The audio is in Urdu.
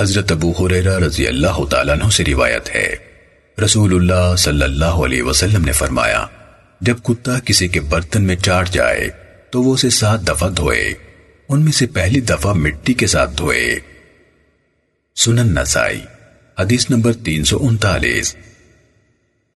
حضرت ابو حریرہ رضی اللہ تعالیٰ عنہ سے روایت ہے۔ رسول اللہ صلی اللہ علیہ وسلم نے فرمایا، جب کتا کسی کے برتن میں چاٹ جائے تو وہ اسے سات دفعہ دھوئے، ان میں سے پہلی دفعہ مٹی کے ساتھ دھوئے۔ سنن نسائی، حدیث نمبر تین سو انتالیس۔